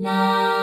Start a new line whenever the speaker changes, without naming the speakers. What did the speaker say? Nam